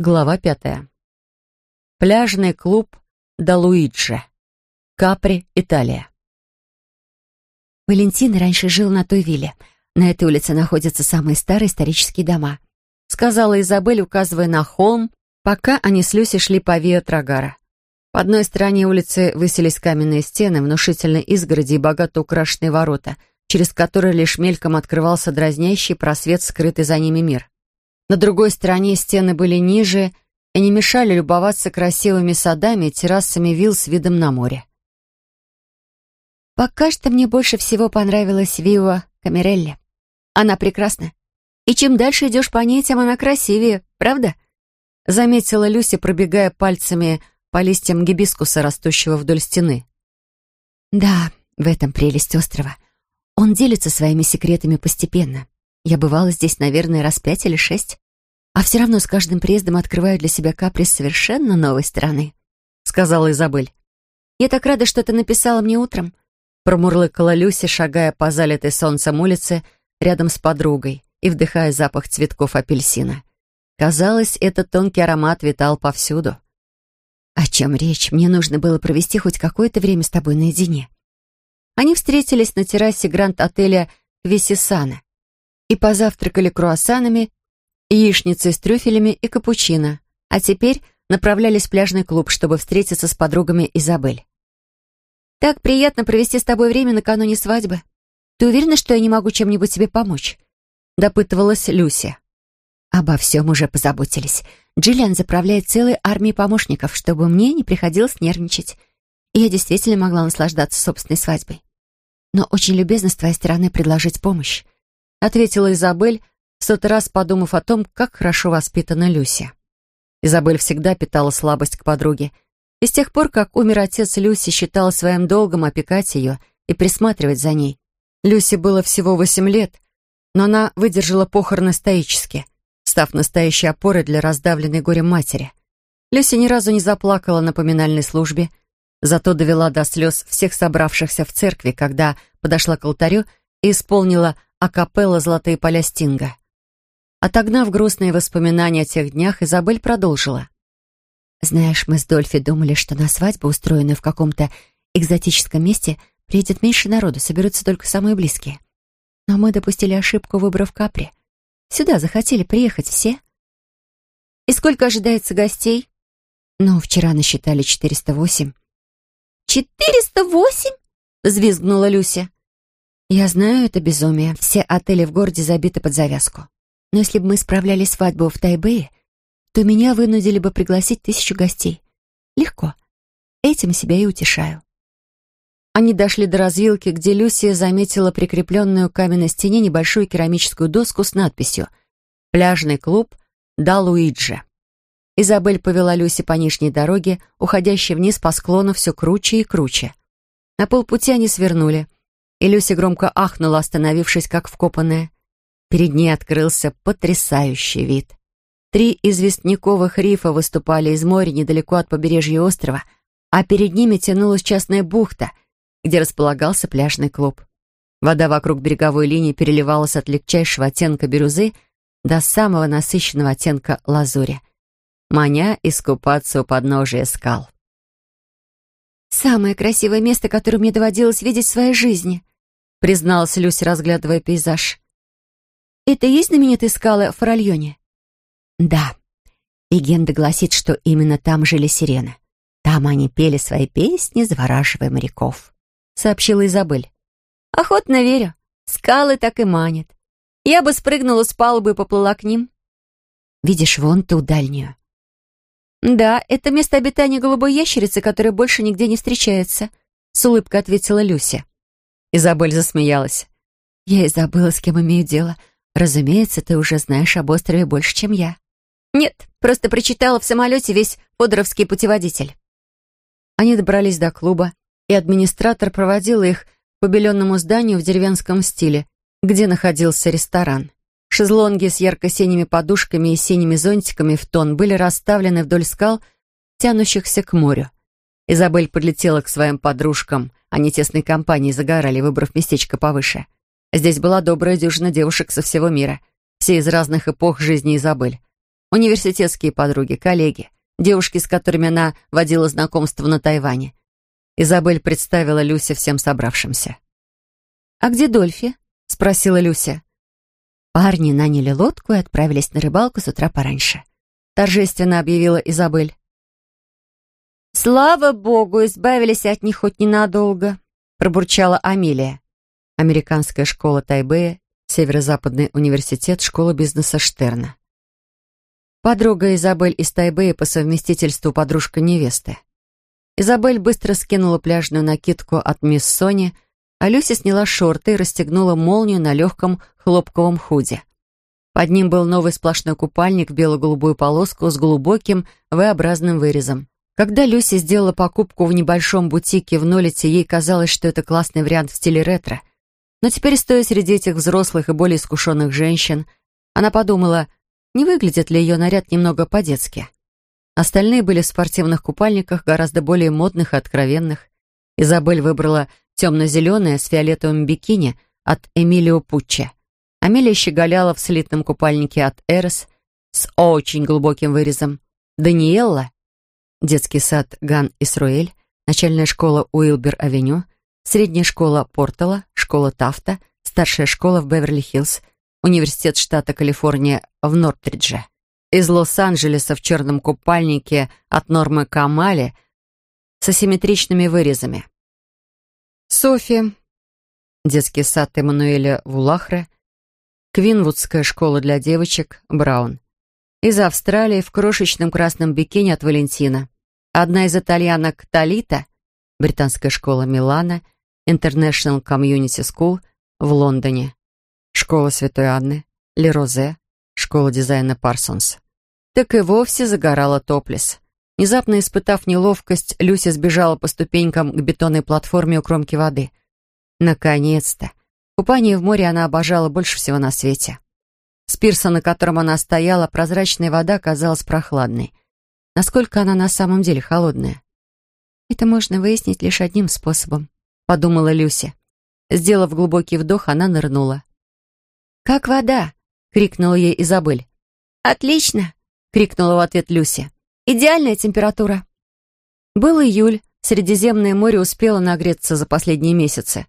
Глава пятая. Пляжный клуб Далуиджи. Капри, Италия. Валентин раньше жил на той вилле. На этой улице находятся самые старые исторические дома. Сказала Изабель, указывая на холм, пока они с Люси шли по Виа Трагара. По одной стороне улицы высились каменные стены, внушительные изгороди и богато украшенные ворота, через которые лишь мельком открывался дразнящий просвет, скрытый за ними мир. На другой стороне стены были ниже и не мешали любоваться красивыми садами и террасами вилл с видом на море. «Пока что мне больше всего понравилась Виа Камерелли. Она прекрасна. И чем дальше идешь по ней, тем она красивее, правда?» Заметила Люси, пробегая пальцами по листьям гибискуса, растущего вдоль стены. «Да, в этом прелесть острова. Он делится своими секретами постепенно. Я бывала здесь, наверное, раз пять или шесть. А все равно с каждым приездом открываю для себя каприз совершенно новой стороны», — сказала Изабель. «Я так рада, что ты написала мне утром», — промурлыкала Люси, шагая по залитой солнцем улице рядом с подругой и вдыхая запах цветков апельсина. Казалось, этот тонкий аромат витал повсюду. «О чем речь? Мне нужно было провести хоть какое-то время с тобой наедине». Они встретились на террасе гранд-отеля Висисана и позавтракали круассанами, яичницей с трюфелями и капучино, а теперь направлялись в пляжный клуб, чтобы встретиться с подругами Изабель. «Так приятно провести с тобой время накануне свадьбы. Ты уверена, что я не могу чем-нибудь тебе помочь?» допытывалась Люся. «Обо всем уже позаботились. Джиллиан заправляет целой армией помощников, чтобы мне не приходилось нервничать. И я действительно могла наслаждаться собственной свадьбой. Но очень любезно с твоей стороны предложить помощь ответила Изабель, в сотый раз подумав о том, как хорошо воспитана Люся. Изабель всегда питала слабость к подруге, и с тех пор, как умер отец Люси, считала своим долгом опекать ее и присматривать за ней. Люсе было всего восемь лет, но она выдержала похороны стоически, став настоящей опорой для раздавленной горем матери. Люся ни разу не заплакала на поминальной службе, зато довела до слез всех собравшихся в церкви, когда подошла к алтарю и исполнила акапелла «Золотые поля Стинга». Отогнав грустные воспоминания о тех днях, Изабель продолжила. «Знаешь, мы с Дольфи думали, что на свадьбу, устроенную в каком-то экзотическом месте, приедет меньше народу, соберутся только самые близкие. Но мы допустили ошибку, выбрав Капри. Сюда захотели приехать все. И сколько ожидается гостей? Ну, вчера насчитали 408. «408?» — взвизгнула Люся. Я знаю это безумие. Все отели в городе забиты под завязку. Но если бы мы справляли свадьбу в Тайбэе, то меня вынудили бы пригласить тысячу гостей. Легко. Этим себя и утешаю. Они дошли до развилки, где Люсия заметила прикрепленную к каменной стене небольшую керамическую доску с надписью «Пляжный клуб Да Луиджи». Изабель повела Люси по нижней дороге, уходящей вниз по склону все круче и круче. На полпути они свернули — и Люся громко ахнула, остановившись как вкопанная. Перед ней открылся потрясающий вид. Три известняковых рифа выступали из моря недалеко от побережья острова, а перед ними тянулась частная бухта, где располагался пляжный клуб. Вода вокруг береговой линии переливалась от легчайшего оттенка бирюзы до самого насыщенного оттенка лазури, маня искупаться у подножия скал. «Самое красивое место, которое мне доводилось видеть в своей жизни», призналась Люся, разглядывая пейзаж. «Это и есть знаменитые скалы в Фаральоне?» «Да. Легенда гласит, что именно там жили сирены. Там они пели свои песни, завораживая моряков», — сообщила Изабель. «Охотно верю. Скалы так и манят. Я бы спрыгнула с палубы и поплыла к ним». «Видишь, вон ту дальнюю». «Да, это место обитания голубой ящерицы, которая больше нигде не встречается», — с улыбкой ответила Люся. Изабель засмеялась. «Я и забыла, с кем имею дело. Разумеется, ты уже знаешь об острове больше, чем я». «Нет, просто прочитала в самолете весь Фодоровский путеводитель». Они добрались до клуба, и администратор проводил их к побеленному зданию в деревенском стиле, где находился ресторан. Шезлонги с ярко-синими подушками и синими зонтиками в тон были расставлены вдоль скал, тянущихся к морю. Изабель подлетела к своим подружкам. Они тесной компанией загорали, выбрав местечко повыше. Здесь была добрая дюжина девушек со всего мира, все из разных эпох жизни Изабель. Университетские подруги, коллеги, девушки, с которыми она водила знакомство на Тайване. Изабель представила Люсе всем собравшимся. «А где Дольфи?» — спросила Люся. Парни наняли лодку и отправились на рыбалку с утра пораньше. Торжественно объявила Изабель. «Слава богу, избавились от них хоть ненадолго», — пробурчала Амелия. Американская школа Тайбэя, Северо-Западный университет, школа бизнеса Штерна. Подруга Изабель из Тайбэя по совместительству подружка невесты. Изабель быстро скинула пляжную накидку от мисс Сони, а Люся сняла шорты и расстегнула молнию на легком хлопковом худе. Под ним был новый сплошной купальник в бело-голубую полоску с глубоким V-образным вырезом. Когда Люся сделала покупку в небольшом бутике в Нолите, ей казалось, что это классный вариант в стиле ретро. Но теперь, стоя среди этих взрослых и более искушенных женщин, она подумала, не выглядит ли ее наряд немного по-детски. Остальные были в спортивных купальниках, гораздо более модных и откровенных. Изабель выбрала темно-зеленое с фиолетовым бикини от Эмилио Пуччи. Амелия щеголяла в слитном купальнике от Эрос с очень глубоким вырезом. Даниэлла детский сад Ган Исруэль, начальная школа Уилбер-авеню, средняя школа Портала, школа Тафта, старшая школа в Беверли-Хиллз, университет штата Калифорния в Нортридже. Из Лос-Анджелеса в черном купальнике от Нормы Камали с асимметричными вырезами. Софи, детский сад Эммануэля Вулахре, Квинвудская школа для девочек Браун. Из Австралии в крошечном красном бикини от Валентина. Одна из итальянок Талита, британская школа Милана, International Community School в Лондоне, школа Святой Анны, Лерозе, школа дизайна Парсонс. Так и вовсе загорала топлес. Внезапно испытав неловкость, Люся сбежала по ступенькам к бетонной платформе у кромки воды. Наконец-то! Купание в море она обожала больше всего на свете. С пирса, на котором она стояла, прозрачная вода казалась прохладной. Насколько она на самом деле холодная? «Это можно выяснить лишь одним способом», — подумала Люся. Сделав глубокий вдох, она нырнула. «Как вода!» — крикнула ей Изабель. «Отлично!» — крикнула в ответ Люся. «Идеальная температура!» Был июль, Средиземное море успело нагреться за последние месяцы,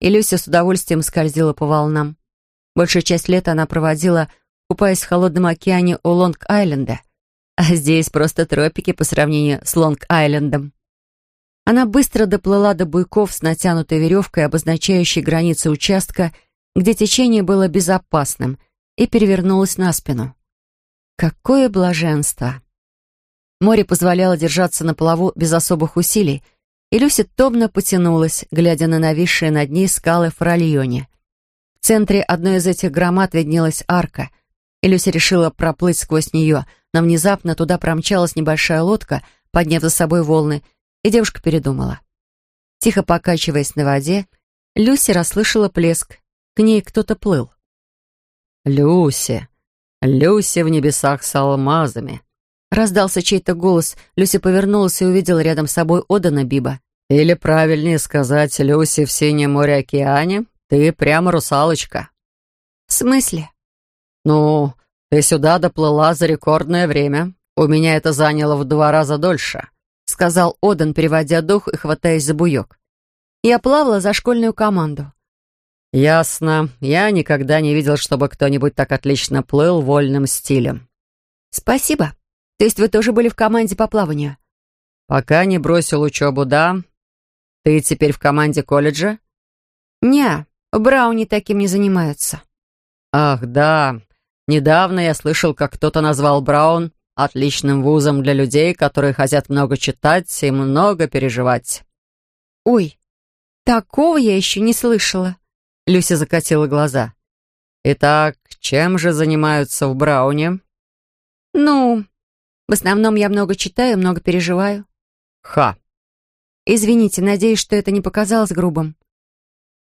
и Люся с удовольствием скользила по волнам. Большую часть лета она проводила, купаясь в холодном океане у Лонг-Айленда. А здесь просто тропики по сравнению с Лонг-Айлендом. Она быстро доплыла до буйков с натянутой веревкой, обозначающей границы участка, где течение было безопасным, и перевернулась на спину. Какое блаженство! Море позволяло держаться на плаву без особых усилий, и Люся томно потянулась, глядя на нависшие над ней скалы Фральоне. В центре одной из этих громад виднелась арка, и Люся решила проплыть сквозь нее, но внезапно туда промчалась небольшая лодка, подняв за собой волны, и девушка передумала. Тихо покачиваясь на воде, Люси расслышала плеск. К ней кто-то плыл. «Люси! Люси в небесах с алмазами!» Раздался чей-то голос. Люси повернулась и увидела рядом с собой Одана Биба. «Или правильнее сказать, Люси в синем море-океане?» Ты прямо русалочка». «В смысле?» «Ну, ты сюда доплыла за рекордное время. У меня это заняло в два раза дольше», — сказал Одан, переводя дух и хватаясь за буек. «Я плавала за школьную команду». «Ясно. Я никогда не видел, чтобы кто-нибудь так отлично плыл вольным стилем». «Спасибо. То есть вы тоже были в команде по плаванию?» «Пока не бросил учебу, да. Ты теперь в команде колледжа?» «Не, в Брауне таким не занимаются». «Ах, да. Недавно я слышал, как кто-то назвал Браун отличным вузом для людей, которые хотят много читать и много переживать». «Ой, такого я еще не слышала». Люся закатила глаза. «Итак, чем же занимаются в Брауне?» «Ну, в основном я много читаю, много переживаю». «Ха!» «Извините, надеюсь, что это не показалось грубым».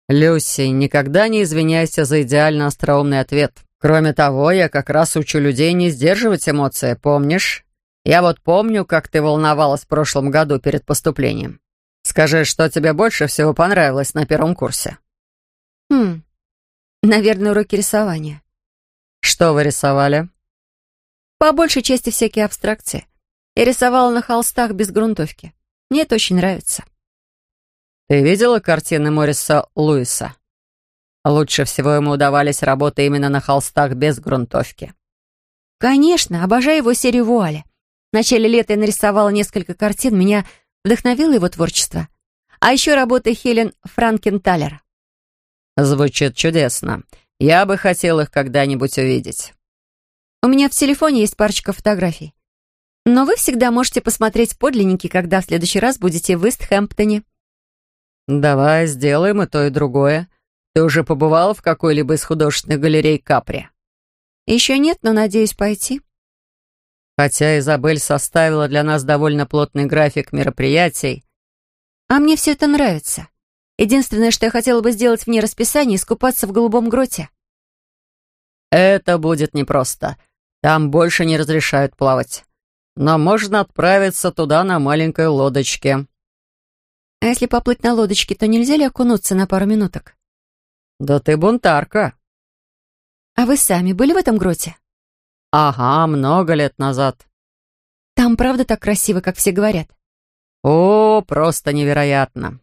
«Люси, никогда не извиняйся за идеально остроумный ответ. Кроме того, я как раз учу людей не сдерживать эмоции, помнишь? Я вот помню, как ты волновалась в прошлом году перед поступлением. Скажи, что тебе больше всего понравилось на первом курсе?» «Хм, наверное, уроки рисования». «Что вы рисовали?» По большей части всякие абстракции. Я рисовала на холстах без грунтовки. Мне это очень нравится. Ты видела картины Мориса Луиса? Лучше всего ему удавались работы именно на холстах без грунтовки. Конечно, обожаю его серию вуали. В начале лета я нарисовала несколько картин, меня вдохновило его творчество. А еще работы Хелен Франкенталер. Звучит чудесно. Я бы хотел их когда-нибудь увидеть. У меня в телефоне есть парочка фотографий. Но вы всегда можете посмотреть подлинники, когда в следующий раз будете в Истхэмптоне. Давай сделаем и то, и другое. Ты уже побывала в какой-либо из художественных галерей Капри? Еще нет, но надеюсь пойти. Хотя Изабель составила для нас довольно плотный график мероприятий. А мне все это нравится. Единственное, что я хотела бы сделать вне расписания, искупаться в голубом гроте. Это будет непросто. Там больше не разрешают плавать. Но можно отправиться туда на маленькой лодочке. А если поплыть на лодочке, то нельзя ли окунуться на пару минуток? Да ты бунтарка. А вы сами были в этом гроте? Ага, много лет назад. Там правда так красиво, как все говорят? О, просто невероятно.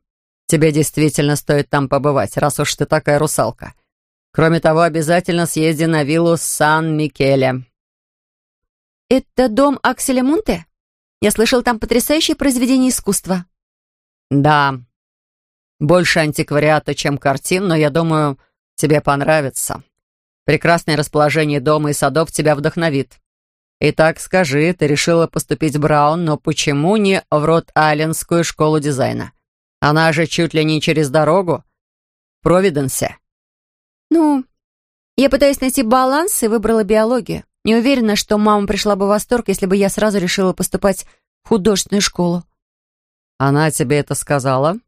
Тебе действительно стоит там побывать, раз уж ты такая русалка. Кроме того, обязательно съезди на виллу Сан-Микеле. Это дом Акселя Мунте? Я слышал, там потрясающее произведение искусства. Да. Больше антиквариата, чем картин, но я думаю, тебе понравится. Прекрасное расположение дома и садов тебя вдохновит. Итак, скажи, ты решила поступить в Браун, но почему не в Рот-Айлендскую школу дизайна? Она же чуть ли не через дорогу. В Провиденсе. Ну, я пытаюсь найти баланс и выбрала биологию. Не уверена, что мама пришла бы в восторг, если бы я сразу решила поступать в художественную школу. Она тебе это сказала?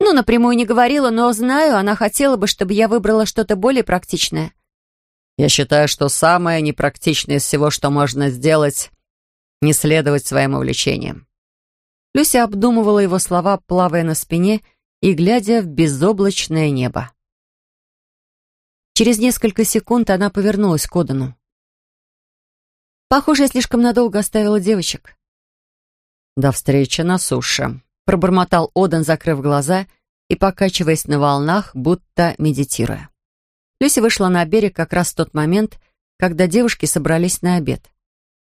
Ну, напрямую не говорила, но знаю, она хотела бы, чтобы я выбрала что-то более практичное. Я считаю, что самое непрактичное из всего, что можно сделать, не следовать своим увлечениям. Люся обдумывала его слова, плавая на спине и глядя в безоблачное небо. Через несколько секунд она повернулась к Одану. «Похоже, я слишком надолго оставила девочек». «До встречи на суше», — пробормотал Одан, закрыв глаза и покачиваясь на волнах, будто медитируя. Люся вышла на берег как раз в тот момент, когда девушки собрались на обед.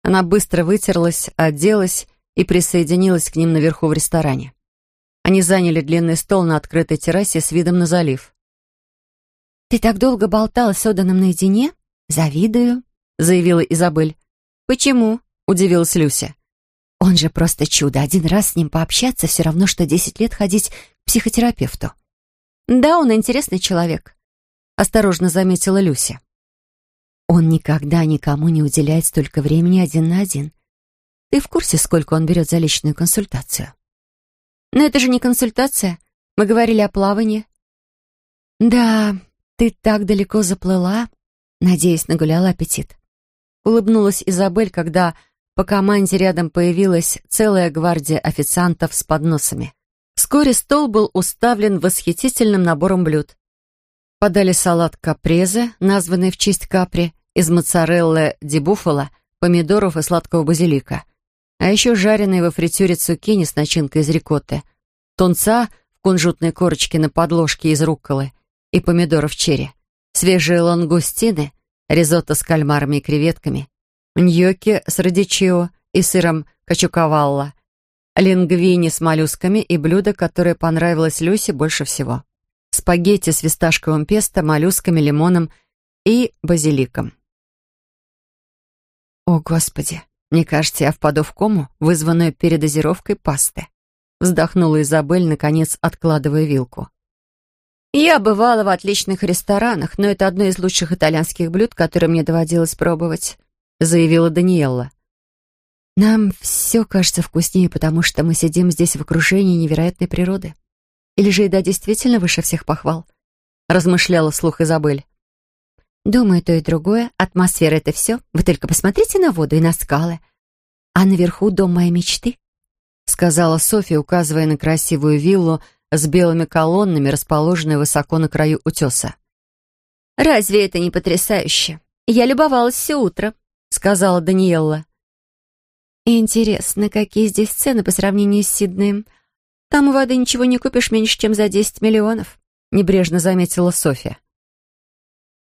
Она быстро вытерлась, оделась и присоединилась к ним наверху в ресторане. Они заняли длинный стол на открытой террасе с видом на залив. «Ты так долго болтала с Оданом наедине? Завидую», — заявила Изабель. «Почему?» — удивилась Люся. «Он же просто чудо. Один раз с ним пообщаться все равно, что десять лет ходить к психотерапевту». «Да, он интересный человек», — осторожно заметила Люся. «Он никогда никому не уделяет столько времени один на один. Ты в курсе, сколько он берет за личную консультацию?» «Но это же не консультация. Мы говорили о плавании». «Да, «Ты так далеко заплыла?» Надеюсь, нагуляла аппетит. Улыбнулась Изабель, когда по команде рядом появилась целая гвардия официантов с подносами. Вскоре стол был уставлен восхитительным набором блюд. Подали салат капрезе, названный в честь капри, из моцареллы ди буффало, помидоров и сладкого базилика. А еще жареные во фритюре цукини с начинкой из рикотты, тунца в кунжутной корочке на подложке из рукколы и помидоров черри, свежие лангустины, ризотто с кальмарами и креветками, ньокки с радичио и сыром качукавалла, лингвини с моллюсками и блюдо, которое понравилось Люсе больше всего. Спагетти с фисташковым песто, моллюсками, лимоном и базиликом. «О, Господи! Мне кажется, я впаду в кому, вызванную передозировкой пасты», вздохнула Изабель, наконец откладывая вилку. Я бывала в отличных ресторанах, но это одно из лучших итальянских блюд, которые мне доводилось пробовать», — заявила Даниэлла. «Нам все кажется вкуснее, потому что мы сидим здесь в окружении невероятной природы. Или же еда действительно выше всех похвал?» — размышляла вслух Изабель. «Думаю, то и другое. Атмосфера — это все. Вы только посмотрите на воду и на скалы. А наверху дом моей мечты», — сказала Софья, указывая на красивую виллу, — с белыми колоннами, расположенной высоко на краю утеса. «Разве это не потрясающе? Я любовалась все утро», — сказала Даниэлла. «Интересно, какие здесь цены по сравнению с Сиднеем? Там у воды ничего не купишь меньше, чем за 10 миллионов», — небрежно заметила Софья.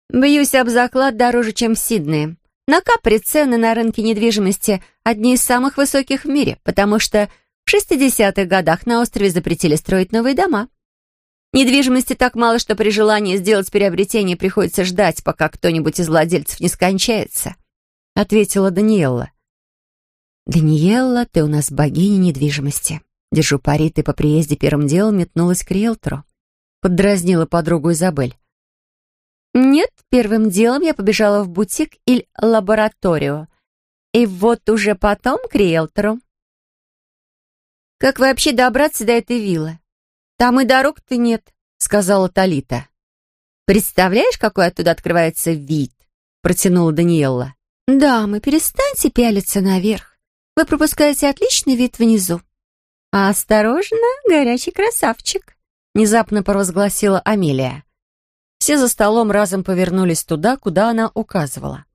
«Бьюсь об заклад дороже, чем в Сиднее. На Капри цены на рынке недвижимости одни из самых высоких в мире, потому что в 60-х годах на острове запретили строить новые дома. Недвижимости так мало, что при желании сделать приобретение приходится ждать, пока кто-нибудь из владельцев не скончается», — ответила Даниэлла. «Даниэлла, ты у нас богиня недвижимости. Держу пари, ты по приезде первым делом метнулась к риэлтору». Поддразнила подругу Изабель. «Нет, первым делом я побежала в бутик или лабораторию. И вот уже потом к риэлтору». «Как вообще добраться до этой виллы? Там и дорог-то нет», — сказала Талита. «Представляешь, какой оттуда открывается вид?» — протянула Даниэлла. «Да, мы перестаньте пялиться наверх. Вы пропускаете отличный вид внизу. А осторожно, горячий красавчик, внезапно провозгласила Амелия. Все за столом разом повернулись туда, куда она указывала.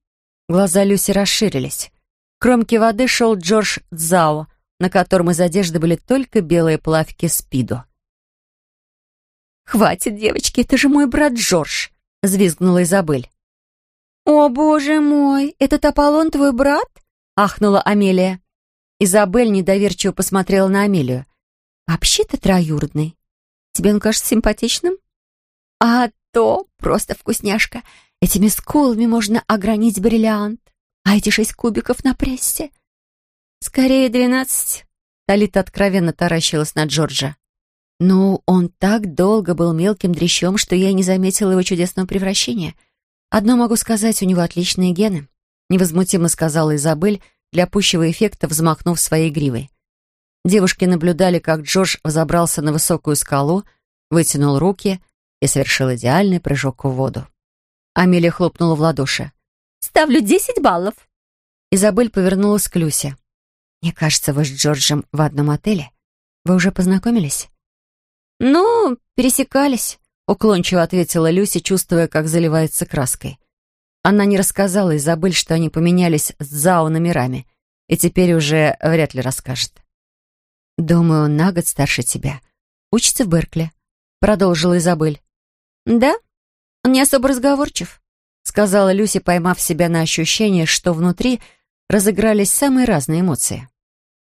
Глаза Люси расширились. К кромке воды шел Джордж Дзао, на котором из одежды были только белые плавки спиду. «Хватит, девочки, это же мой брат Джордж!» — взвизгнула Изабель. «О, боже мой, этот Аполлон твой брат?» — ахнула Амелия. Изабель недоверчиво посмотрела на Амелию. «Вообще ты троюродный. Тебе он кажется симпатичным?» «А то просто вкусняшка. Этими скулами можно огранить бриллиант. А эти шесть кубиков на прессе?» «Скорее двенадцать». Талита откровенно таращилась на Джорджа. «Ну, он так долго был мелким дрящом, что я не заметила его чудесного превращения. Одно могу сказать, у него отличные гены», — невозмутимо сказала Изабель, для пущего эффекта взмахнув своей гривой. Девушки наблюдали, как Джордж взобрался на высокую скалу, вытянул руки и совершил идеальный прыжок в воду. Амелия хлопнула в ладоши. «Ставлю десять баллов!» Изабель повернулась к Люсе. «Мне кажется, вы с Джорджем в одном отеле. Вы уже познакомились?» «Ну, пересекались», — уклончиво ответила Люся, чувствуя, как заливается краской. Она не рассказала Изабель, что они поменялись с Зао номерами, и теперь уже вряд ли расскажет. «Думаю, он на год старше тебя. Учится в Беркли», — продолжила Изабель. «Да, он не особо разговорчив», — сказала Люси, поймав себя на ощущение, что внутри разыгрались самые разные эмоции.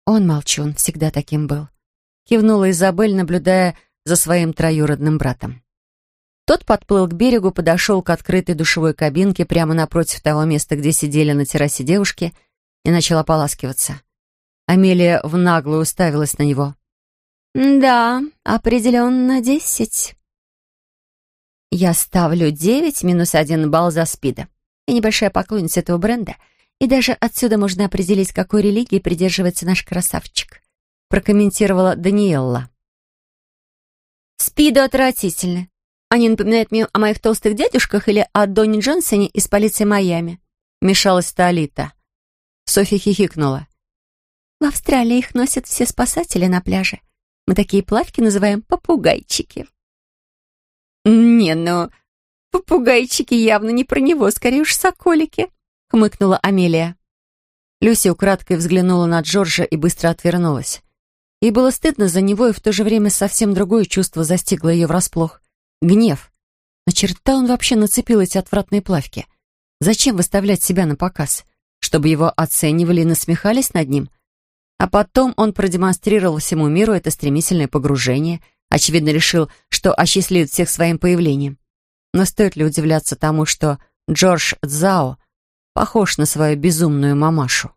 «Он молчун, всегда таким был», — кивнула Изабель, наблюдая за своим троюродным братом. Тот подплыл к берегу, подошел к открытой душевой кабинке прямо напротив того места, где сидели на террасе девушки, и начал ополаскиваться. Амелия в наглую уставилась на него. «Да, определенно десять». «Я ставлю девять минус один балл за спида. Я небольшая поклонница этого бренда, и даже отсюда можно определить, какой религии придерживается наш красавчик», прокомментировала Даниэлла. «Спиду отвратительно. Они напоминают мне о моих толстых дядюшках или о Донни Джонсоне из полиции Майами», — мешалась Талита. Софья хихикнула. «В Австралии их носят все спасатели на пляже. Мы такие плавки называем попугайчики». «Не, ну, попугайчики явно не про него, скорее уж соколики», — хмыкнула Амелия. Люси украдкой взглянула на Джорджа и быстро отвернулась. Ей было стыдно за него, и в то же время совсем другое чувство застигло ее врасплох. Гнев. На черта он вообще нацепил эти отвратные плавки? Зачем выставлять себя на показ? Чтобы его оценивали и насмехались над ним? А потом он продемонстрировал всему миру это стремительное погружение, очевидно решил, что осчастливит всех своим появлением. Но стоит ли удивляться тому, что Джордж Цзао похож на свою безумную мамашу?